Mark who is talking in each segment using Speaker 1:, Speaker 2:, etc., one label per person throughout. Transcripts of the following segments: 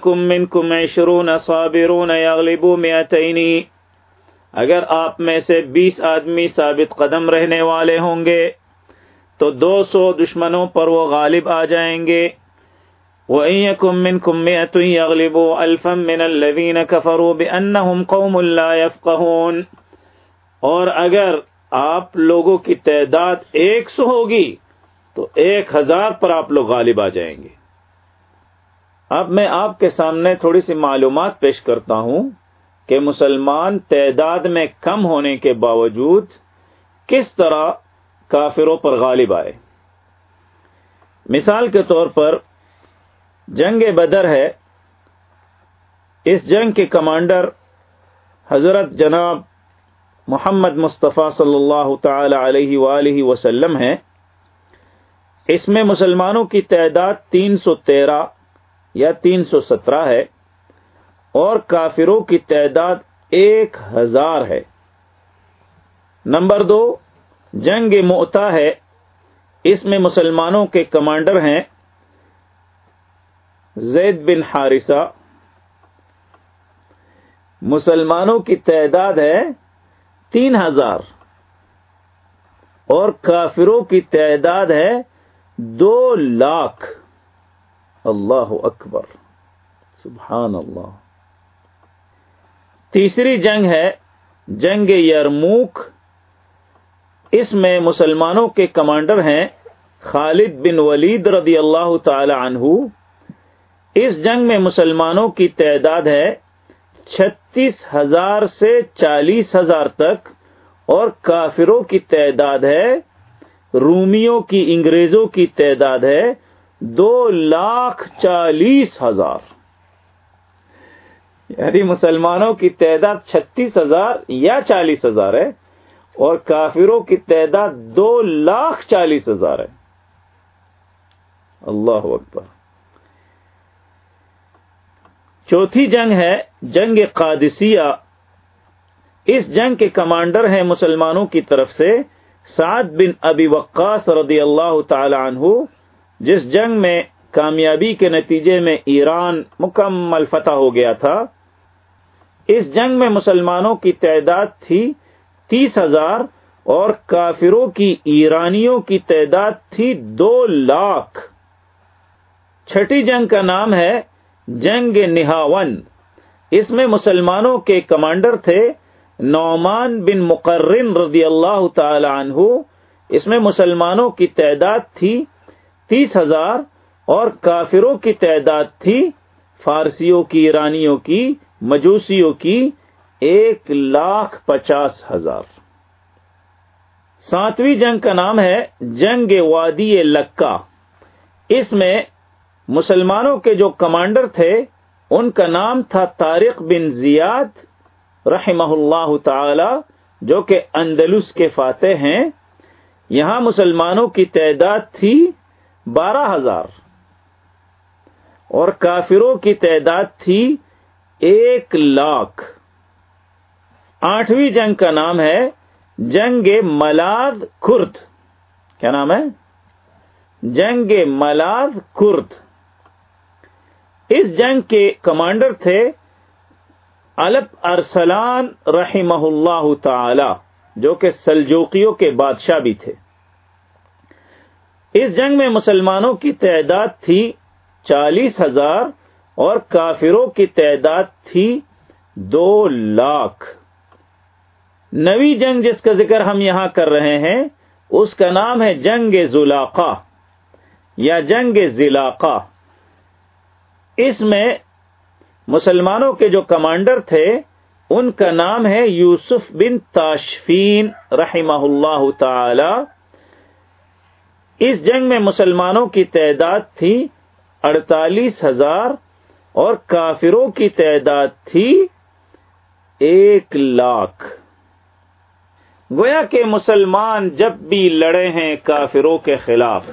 Speaker 1: کم کم شرون صابرون یغلبو میتینی اگر آپ میں سے بیس آدمی ثابت قدم رہنے والے ہوں گے، تو دو سو دشمنوں پر وہ غالب آ جائیں گے۔ وہ کم من کم اغلب الفم من الذین کفروا بانہم قوم لا يفقهون۔ اور اگر آپ لوگوں کی تعداد ایک سو ہوگی، تو ایک ہزار پر آپ لوگ غالب آ جائیں گے۔ اب میں آپ کے سامنے تھوڑی سی معلومات پیش کرتا ہوں کہ مسلمان تعداد میں کم ہونے کے باوجود کس طرح کافروں پر غالب آئے۔ مثال کے طور پر جنگ بدر ہے۔ اس جنگ کے کمانڈر حضرت جناب محمد مصطفیٰ صلی اللہ تعالی علیہ وآلہ وسلم ہیں۔ اس میں مسلمانوں کی تعداد تین سو تیرہ یا تین سو سترہ ہے، اور کافروں کی تعداد ایک ہزار ہے۔ نمبر دو، جنگ موتا ہے۔ اس میں مسلمانوں کے کمانڈر ہیں۔ زید بن حارثہ۔ مسلمانوں کی تعداد ہے تین ہزار۔ اور کافروں کی تعداد ہے دو لاکھ۔ اللہ اکبر سبحان اللہ تیسری جنگ ہے، جنگ یرموک۔ اس میں مسلمانوں کے کمانڈر ہیں خالد بن ولید رضی اللہ تعالی عنہ۔ اس جنگ میں مسلمانوں کی تعداد ہے چھتیس ہزار سے چالیس ہزار تک۔ اور کافروں کی تعداد ہے، رومیوں کی، انگریزوں کی تعداد ہے دو لاکھ چالیس ہزار۔ یعنی مسلمانوں کی تعداد چھتیس ہزار یا چالیس ہزار ہے اور کافروں کی تعداد دو لاکھ چالیس ہزار ہے۔ اللہ اکبر۔ چوتھی جنگ ہے جنگ قادسیہ۔ اس جنگ کے کمانڈر ہیں مسلمانوں کی طرف سے سعد بن ابی وقاص رضی اللہ تعالی عنہ۔ جس جنگ میں کامیابی کے نتیجے میں ایران مکمل فتح ہو گیا تھا، اس جنگ میں مسلمانوں کی تعداد تھی تیس ہزار اور کافروں کی ایرانیوں کی تعداد تھی دو لاکھ۔ چھٹی جنگ کا نام ہے جنگ نہاون۔ اس میں مسلمانوں کے کمانڈر تھے نعمان بن مقرن رضی اللہ تعالی عنہ۔ اس میں مسلمانوں کی تعداد تھی تیس ہزار اور کافروں کی تعداد تھی، فارسیوں کی، ایرانیوں کی، مجوسیوں کی ایک لاکھ پچاس ہزار۔ ساتویں جنگ کا نام ہے جنگ وادی لکا اس میں مسلمانوں کے جو کمانڈر تھے، ان کا نام تھا طارق بن زیاد رحمہ اللہ تعالی، جو کہ اندلس کے فاتح ہیں۔ یہاں مسلمانوں کی تعداد تھی بارہ ہزار۔ اور کافروں کی تعداد تھی ایک لاکھ۔ آٹھویں جنگ کا نام ہے جنگ ملاد کرد کیا نام ہے؟ جنگ ملاد کرد اس جنگ کے کمانڈر تھے الپ ارسلان رحمہ اللہ تعالی، جو کہ سلجوکیوں کے بادشاہ بھی تھے۔ اس جنگ میں مسلمانوں کی تعداد تھی چالیس ہزار اور کافروں کی تعداد تھی دو لاکھ۔ نوی جنگ جس کا ذکر ہم یہاں کر رہے ہیں، اس کا نام ہے جنگ زلاقہ یا جنگ ضلاقہ اس میں مسلمانوں کے جو کمانڈر تھے، ان کا نام ہے یوسف بن تاشفین رحمہ اللہ تعالی۔ اس جنگ میں مسلمانوں کی تعداد تھی اڑتالیس ہزار اور کافروں کی تعداد تھی ایک لاکھ۔ گویا کہ مسلمان جب بھی لڑے ہیں کافروں کے خلاف،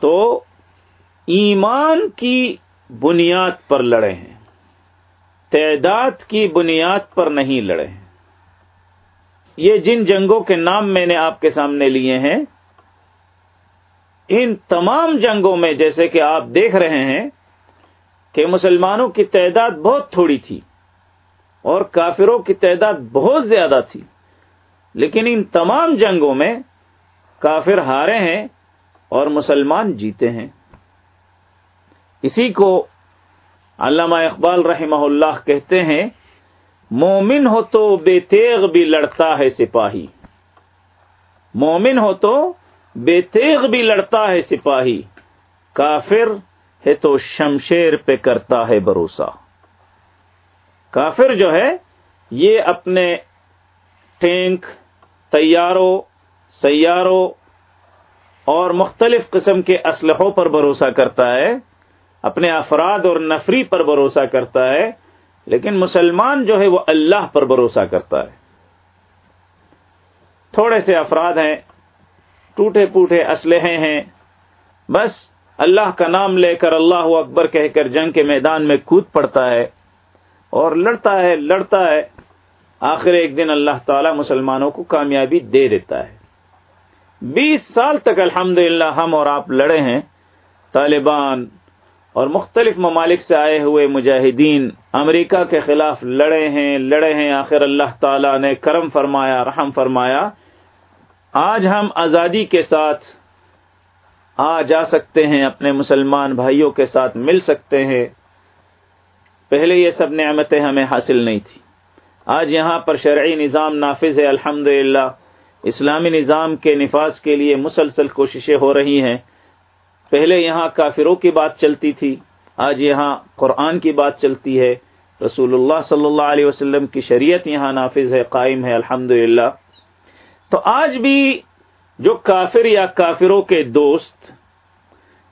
Speaker 1: تو ایمان کی بنیاد پر لڑے ہیں، تعداد کی بنیاد پر نہیں لڑے ہیں۔ یہ جن جنگوں کے نام میں نے آپ کے سامنے لیے ہیں ان تمام جنگوں میں جیسے کہ آپ دیکھ رہے ہیں کہ مسلمانوں کی تعداد بہت تھوڑی تھی اور کافروں کی تعداد بہت زیادہ تھی لیکن ان تمام جنگوں میں کافر ہارے ہیں اور مسلمان جیتے ہیں اسی کو علامہ اقبال رحمہ اللہ کہتے ہیں، مومن ہو تو بے تیغ بھی لڑتا ہے سپاہی۔ مومن ہو تو بے تیغ بھی لڑتا ہے سپاہی، کافر ہے تو شمشیر پہ کرتا ہے بھروسہ۔ کافر جو ہے، یہ اپنے ٹینک، تیاروں، سیاروں اور مختلف قسم کے اسلحوں پر بھروسہ کرتا ہے، اپنے افراد اور نفری پر بھروسہ کرتا ہے، لیکن مسلمان جو ہے وہ اللہ پر بھروسہ کرتا ہے۔ تھوڑے سے افراد ہیں ٹوٹے پوٹے اسلحے ہیں۔ بس اللہ کا نام لے کر اللہ اکبر کہہ کر جنگ کے میدان میں کود پڑتا ہے اور لڑتا ہے لڑتا ہے۔ آخر ایک دن اللہ تعالی مسلمانوں کو کامیابی دے دیتا ہے۔ بیس سال تک الحمد ہم اور آپ لڑے ہیں۔ طالبان اور مختلف ممالک سے آئے ہوئے مجاہدین امریکہ کے خلاف لڑے ہیں لڑے ہیں۔ آخر اللہ تعالی نے کرم فرمایا، رحم فرمایا۔ آج ہم آزادی کے ساتھ آ جا سکتے ہیں، اپنے مسلمان بھائیوں کے ساتھ مل سکتے ہیں۔ پہلے یہ سب نعمتیں ہمیں حاصل نہیں تھی آج یہاں پر شرعی نظام نافذ ہے الحمد اسلامی نظام کے نفاذ کے لیے مسلسل کوششیں ہو رہی ہیں۔ پہلے یہاں کافروں کی بات چلتی تھی، آج یہاں قرآن کی بات چلتی ہے۔ رسول اللہ صلی اللہ علیہ وسلم کی شریعت یہاں نافذ ہے، قائم ہے الحمد تو آج بھی جو کافر یا کافروں کے دوست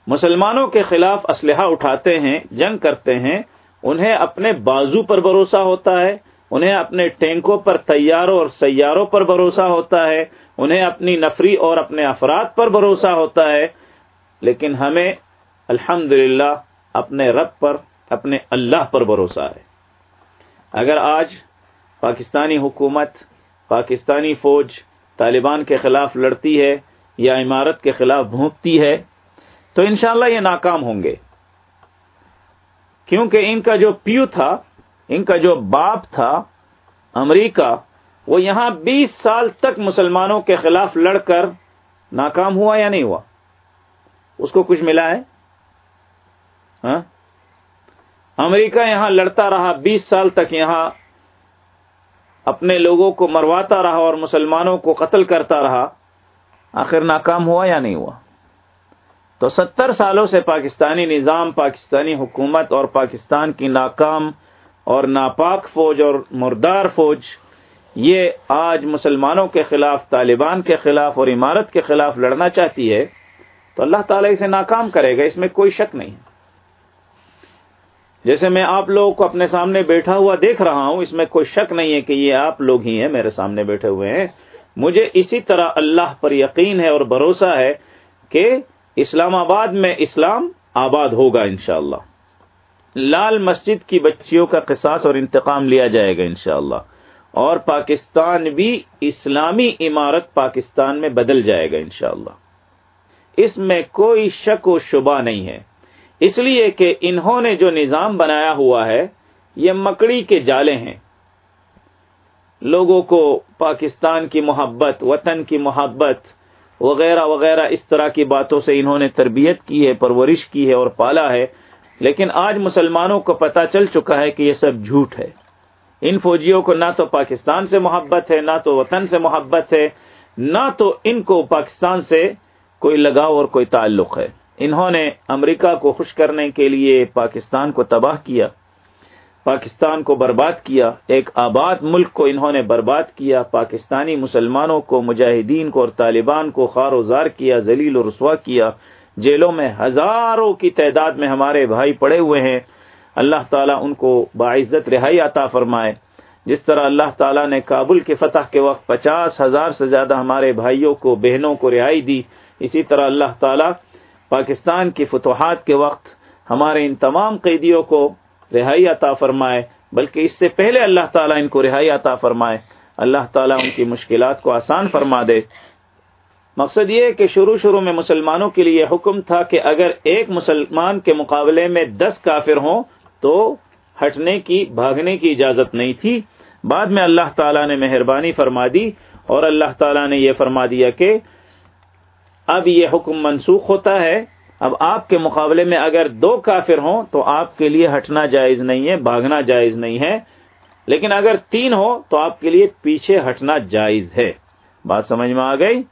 Speaker 1: مسلمانوں کے خلاف اسلحہ اٹھاتے ہیں، جنگ کرتے ہیں، انہیں اپنے بازو پر بھروسہ ہوتا ہے، انہیں اپنے ٹینکوں پر تیاروں اور سیاروں پر بھروسہ ہوتا ہے، انہیں اپنی نفری اور اپنے افراد پر بھروسہ ہوتا ہے، لیکن ہمیں الحمد اپنے رب پر، اپنے اللہ پر بھروسہ ہے۔ اگر آج پاکستانی حکومت، پاکستانی فوج طالبان کے خلاف لڑتی ہے یا عمارت کے خلاف بھونکتی ہے، تو انشاءاللہ یہ ناکام ہوں گے۔ کیونکہ ان کا جو پیو تھا، ان کا جو باپ تھا، امریکہ، وہ یہاں بیس سال تک مسلمانوں کے خلاف لڑ کر ناکام ہوا یا نہیں ہوا؟ اس کو کچھ ملا ہے؟ ہاں؟ امریکہ یہاں لڑتا رہا بیس سال تک، یہاں اپنے لوگوں کو مرواتا رہا اور مسلمانوں کو قتل کرتا رہا، آخر ناکام ہوا یا نہیں ہوا؟ تو ستر سالوں سے پاکستانی نظام، پاکستانی حکومت اور پاکستان کی ناکام اور ناپاک فوج اور مردار فوج، یہ آج مسلمانوں کے خلاف، طالبان کے خلاف اور عمارت کے خلاف لڑنا چاہتی ہے، تو اللہ تعالیٰ اسے ناکام کرے گا، اس میں کوئی شک نہیں۔ جیسے میں آپ لوگوں کو اپنے سامنے بیٹھا ہوا دیکھ رہا ہوں، اس میں کوئی شک نہیں ہے کہ یہ آپ لوگ ہی ہیں، میرے سامنے بیٹھے ہوئے ہیں۔ مجھے اسی طرح اللہ پر یقین ہے اور بھروسہ ہے کہ اسلام آباد میں اسلام آباد ہوگا انشاءاللہ۔ لال مسجد کی بچیوں کا قصاص اور انتقام لیا جائے گا انشاءاللہ۔ اور پاکستان بھی اسلامی عمارت پاکستان میں بدل جائے گا انشاءاللہ۔ اس میں کوئی شک و شبہ نہیں ہے۔ اس لیے کہ انہوں نے جو نظام بنایا ہوا ہے، یہ مکڑی کے جالے ہیں۔ لوگوں کو پاکستان کی محبت، وطن کی محبت وغیرہ وغیرہ اس طرح کی باتوں سے انہوں نے تربیت کی ہے، پرورش کی ہے اور پالا ہے۔ لیکن آج مسلمانوں کو پتا چل چکا ہے کہ یہ سب جھوٹ ہے۔ ان فوجیوں کو نہ تو پاکستان سے محبت ہے، نہ تو وطن سے محبت ہے، نہ تو ان کو پاکستان سے کوئی لگاؤ اور کوئی تعلق ہے۔ انہوں نے امریکہ کو خوش کرنے کے لیے پاکستان کو تباہ کیا، پاکستان کو برباد کیا، ایک آباد ملک کو انہوں نے برباد کیا، پاکستانی مسلمانوں کو، مجاہدین کو اور طالبان کو خار و زار کیا، ذلیل و رسوا کیا۔ جیلوں میں ہزاروں کی تعداد میں ہمارے بھائی پڑے ہوئے ہیں۔ اللہ تعالیٰ ان کو باعزت رہائی عطا فرمائے۔ جس طرح اللہ تعالیٰ نے کابل کے فتح کے وقت پچاس ہزار سے زیادہ ہمارے بھائیوں کو، بہنوں کو رہائی دی، اسی طرح اللہ تعالیٰ پاکستان کی فتوحات کے وقت ہمارے ان تمام قیدیوں کو رہائی عطا فرمائے، بلکہ اس سے پہلے اللہ تعالیٰ ان کو رہائی عطا فرمائے۔ اللہ تعالیٰ ان کی مشکلات کو آسان فرما دے۔ مقصد یہ کہ شروع شروع میں مسلمانوں کے لیے حکم تھا کہ اگر ایک مسلمان کے مقابلے میں دس کافر ہوں تو ہٹنے کی، بھاگنے کی اجازت نہیں تھی۔ بعد میں اللہ تعالیٰ نے مہربانی فرما دی اور اللہ تعالیٰ نے یہ فرما دیا کہ اب یہ حکم منسوخ ہوتا ہے۔ اب آپ کے مقابلے میں اگر دو کافر ہوں تو آپ کے لیے ہٹنا جائز نہیں ہے، بھاگنا جائز نہیں ہے۔ لیکن اگر تین ہو تو آپ کے لیے پیچھے ہٹنا جائز ہے۔ بات سمجھ میں آ گئی؟